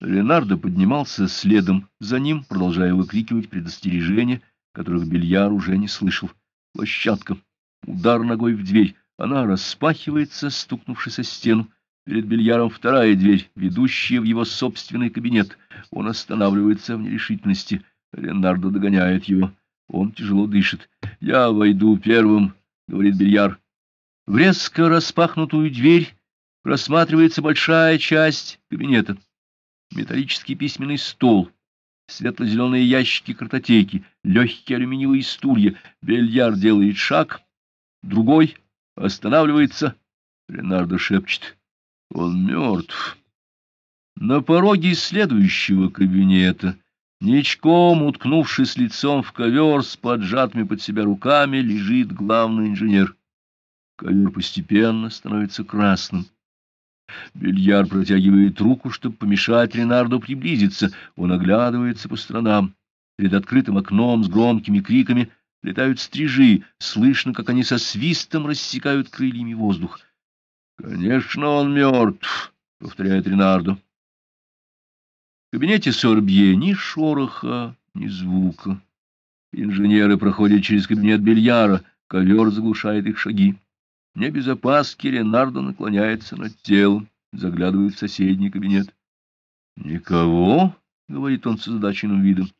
Ленардо поднимался следом за ним, продолжая выкрикивать предостережения, которых Бельяр уже не слышал. Площадка. Удар ногой в дверь. Она распахивается, стукнувшись о стену. Перед Бельяром вторая дверь, ведущая в его собственный кабинет. Он останавливается в нерешительности. Ленардо догоняет его. Он тяжело дышит. «Я войду первым», — говорит Бельяр. В резко распахнутую дверь просматривается большая часть кабинета металлический письменный стол, светло-зеленые ящики картотеки, легкие алюминиевые стулья. Бельяр делает шаг, другой останавливается. Ленардо шепчет. Он мертв. На пороге следующего кабинета, ничком уткнувшись лицом в ковер с поджатыми под себя руками, лежит главный инженер. Ковер постепенно становится красным. Бельяр протягивает руку, чтобы помешать Ренарду приблизиться. Он оглядывается по сторонам. Перед открытым окном с громкими криками летают стрижи. Слышно, как они со свистом рассекают крыльями воздух. — Конечно, он мертв, — повторяет Ренарду. В кабинете Сорбье ни шороха, ни звука. Инженеры проходят через кабинет бильяра, ковер заглушает их шаги. Не без опаски Ренардо наклоняется над телом, заглядывает в соседний кабинет. «Никого?» — говорит он с озадаченным видом.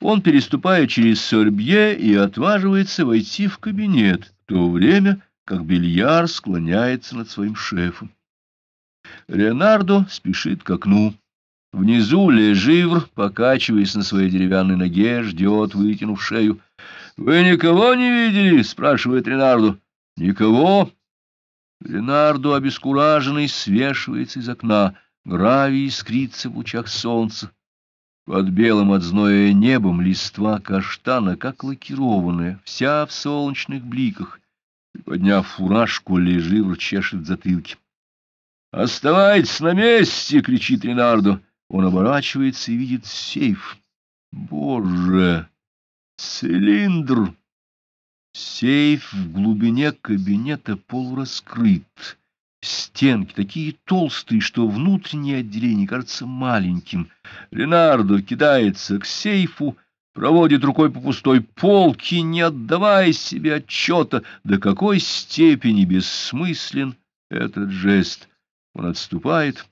Он переступает через Сорбье и отваживается войти в кабинет, в то время как Бельяр склоняется над своим шефом. Леонардо спешит к окну. Внизу Леживр, покачиваясь на своей деревянной ноге, ждет, вытянув шею. — Вы никого не видели? — спрашивает Ренардо. Никого. Ленардо, обескураженный, свешивается из окна. Гравий искрится в лучах солнца. Под белым от зноя небом листва каштана, как лакированная, вся в солнечных бликах. Подняв фуражку, Леживр чешет затылки. «Оставайтесь на месте!» — кричит Ренардо. Он оборачивается и видит сейф. «Боже! Цилиндр!» Сейф в глубине кабинета полураскрыт. Стенки такие толстые, что внутреннее отделение кажется маленьким. Ленардо кидается к сейфу, проводит рукой по пустой полке, не отдавая себе отчета, до какой степени бессмыслен этот жест. Он отступает,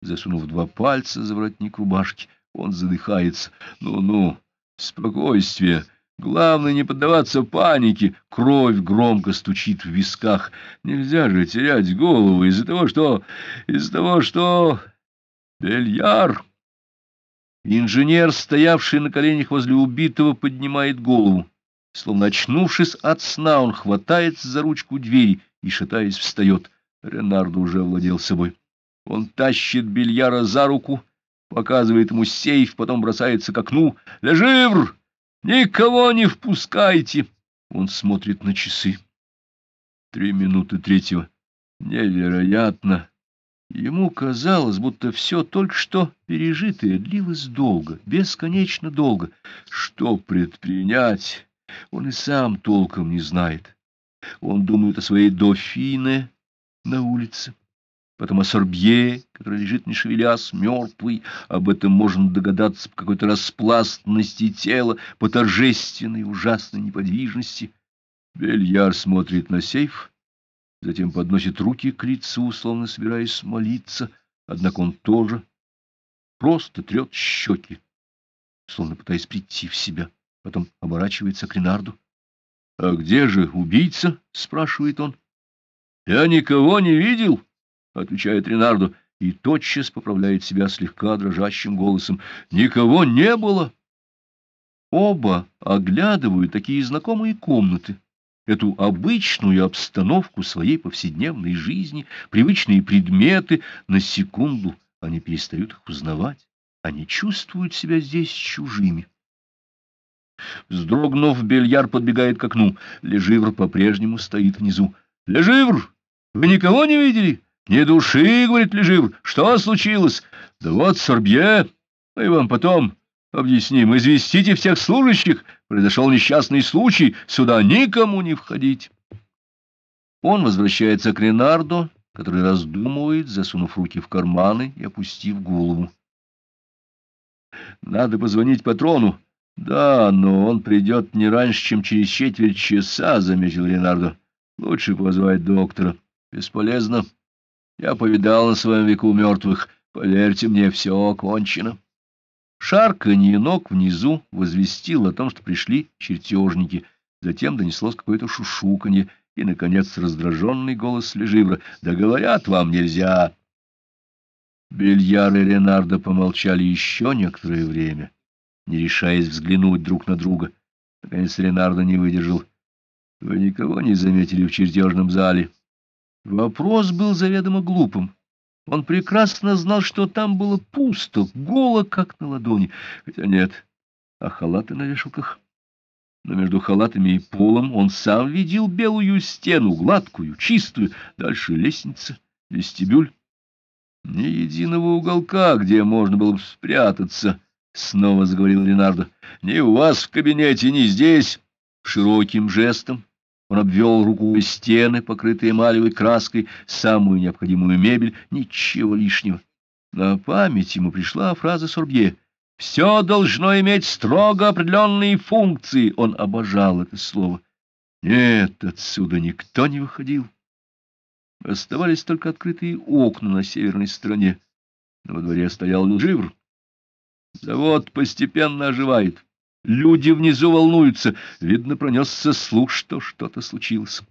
засунув два пальца за воротник рубашки. Он задыхается. «Ну-ну, спокойствие!» Главное не поддаваться панике. Кровь громко стучит в висках. Нельзя же терять голову из-за того, что... из-за того, что... Бельяр! Инженер, стоявший на коленях возле убитого, поднимает голову. Словно очнувшись от сна, он хватается за ручку двери и, шатаясь, встает. Ренардо уже овладел собой. Он тащит Бельяра за руку, показывает ему сейф, потом бросается к окну. «Леживр!» Никого не впускайте. Он смотрит на часы. Три минуты третьего. Невероятно. Ему казалось, будто все только что пережитое длилось долго, бесконечно долго. Что предпринять, он и сам толком не знает. Он думает о своей дофине на улице потом о Сорбье, который лежит не шевелясь, мертвый. Об этом можно догадаться по какой-то распластности тела, по торжественной ужасной неподвижности. Бельяр смотрит на сейф, затем подносит руки к лицу, словно собираясь молиться, однако он тоже просто трет щеки, словно пытаясь прийти в себя. Потом оборачивается к Ренарду. — А где же убийца? — спрашивает он. — Я никого не видел. —— отвечает Ренардо, и тотчас поправляет себя слегка дрожащим голосом. «Никого не было!» Оба оглядывают такие знакомые комнаты, эту обычную обстановку своей повседневной жизни, привычные предметы. На секунду они перестают их узнавать, они чувствуют себя здесь чужими. Вздрогнув, Бельяр подбегает к окну. Леживр по-прежнему стоит внизу. — Леживр, вы никого не видели? — Не души, — говорит Лежив, — что случилось? — Да вот, Сорбье, мы вам потом объясним. Известите всех служащих, произошел несчастный случай, сюда никому не входить. Он возвращается к Ренарду, который раздумывает, засунув руки в карманы и опустив голову. Надо позвонить патрону. Да, но он придет не раньше, чем через четверть часа, — заметил Ренардо. Лучше позвать доктора. Бесполезно. Я повидал на своем веку мертвых. Поверьте мне, все кончено. Шарканье ног внизу возвестил о том, что пришли чертежники. Затем донеслось какое-то шушуканье, и, наконец, раздраженный голос Леживра. — Да говорят, вам нельзя. Бельяр и Ренардо помолчали еще некоторое время, не решаясь взглянуть друг на друга. Наконец Ренардо не выдержал. — Вы никого не заметили в чертежном зале? Вопрос был заведомо глупым. Он прекрасно знал, что там было пусто, голо, как на ладони. Хотя нет, а халаты на вешалках. Но между халатами и полом он сам видел белую стену, гладкую, чистую. Дальше лестница, вестибюль. Ни единого уголка, где можно было бы спрятаться, — снова заговорил Ленардо. — Ни у вас в кабинете, ни здесь. Широким жестом он обвел рукой стены, покрытые эмалевой краской, самую необходимую мебель, ничего лишнего. На память ему пришла фраза Сорбье. «Все должно иметь строго определенные функции». Он обожал это слово. Нет, отсюда никто не выходил. Оставались только открытые окна на северной стороне. Но во дворе стоял Лживр. Завод постепенно оживает. Люди внизу волнуются. Видно, пронесся слух, что что-то случилось.